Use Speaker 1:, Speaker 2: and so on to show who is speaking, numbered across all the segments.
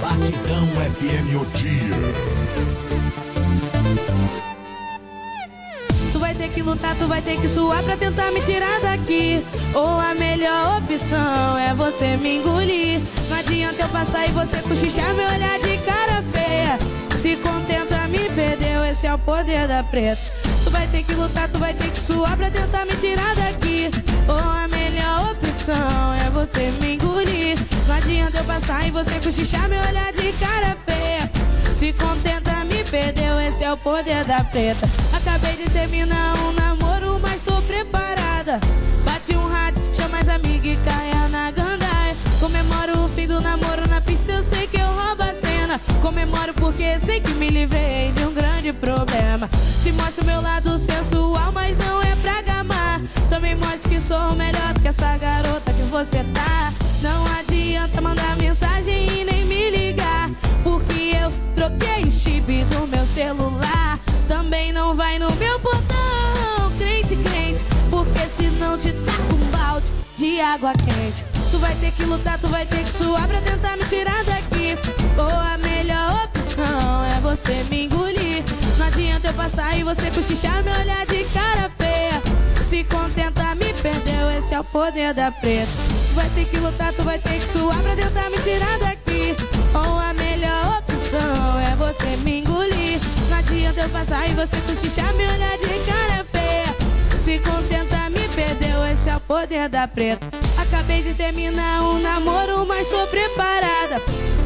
Speaker 1: Batidão FM o dia.
Speaker 2: Tu vai ter que lutar, tu vai ter que suar pra tentar me tirar daqui. Ou a melhor opção é você me engolir. Não adianta eu passar e você cochichar, me olhar de cara feia. Se contenta, me perdeu, esse é o poder da preta. Tu vai ter que lutar, tu vai ter que suar pra tentar me tirar daqui. Ou a melhor opção é você me engolir. Não adianta eu passar e você cochichar, me olhar de cara feia. Se contenta, me perdeu, esse é o poder da preta. Acabei de terminar um namoro, mas tô preparada. Bate um rádio, chama as amigas e caia na gandaia. Comemoro o fim do namoro na pista, eu sei que eu roubo a cena. Comemoro porque sei que me livrei de um grande problema. Te mostro meu lado sensual, mas não é pra gamar. Também mostro que sou melhor do que essa garota que você tá. Não adianta mandar mensagem e nem me ligar. Porque eu troquei o chip do meu celular. Também não vai no meu portão, crente, crente. Porque senão te com um balde de água quente. Tu vai ter que lutar, tu vai ter que suar pra tentar me tirar daqui. Ou a melhor opção é você me engolir. Não adianta eu passar e você cochichar, me olhar de cara feia. Se contenta, me perdeu, esse é o poder da preta. Vai ter que lutar, tu vai ter que suar pra tentar me tirar daqui. Ou a melhor opção é você me engolir. Não adianta eu passar e você cochichar, me olhar de cara feia. Se contenta, me perdeu, esse é o poder da preta. Acabei de terminar um namoro, mas tô preparada.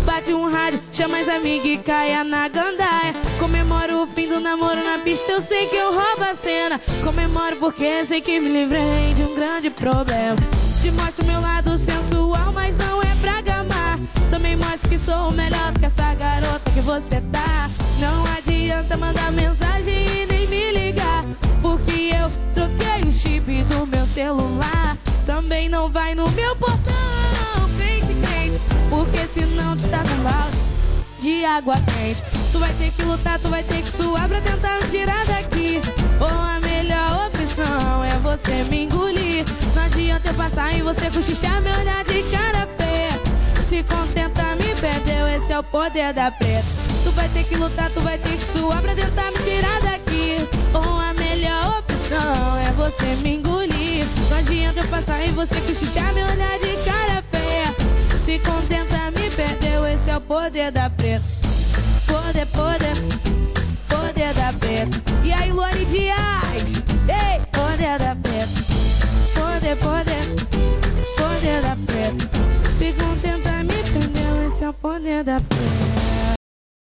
Speaker 2: Bate um rádio, chama as amigas e caia na gandaia. Comemoro o fim do namoro na pista, eu sei que eu roubo a cena. Comemoro porque sei que me livrei de um grande problema. Te mostro meu lado sensual, mas não é pra gamar. Também mostro que sou melhor do que essa garota que você tá. Não adianta mandar mensagem e nem me ligar. Porque eu troquei o chip do meu celular. Também não vai no meu portão, crente, crente. Porque senão tu tá com balde de água quente. Tu vai ter que lutar, tu vai ter que suar pra tentar me tirar daqui. Ou adianta eu passar e você cochichar, me olhar de cara feia. Se contenta, me perdeu, esse é o poder da preta. Tu vai ter que lutar, tu vai ter que suar pra tentar me tirar daqui. Ou a melhor opção é você me engolir. Não adianta eu passar e você cochichar, me olhar de cara feia. Se contenta, me perdeu, esse é o poder da preta. Poder, poder, poder da preta. E aí, Luane? Poder da preta.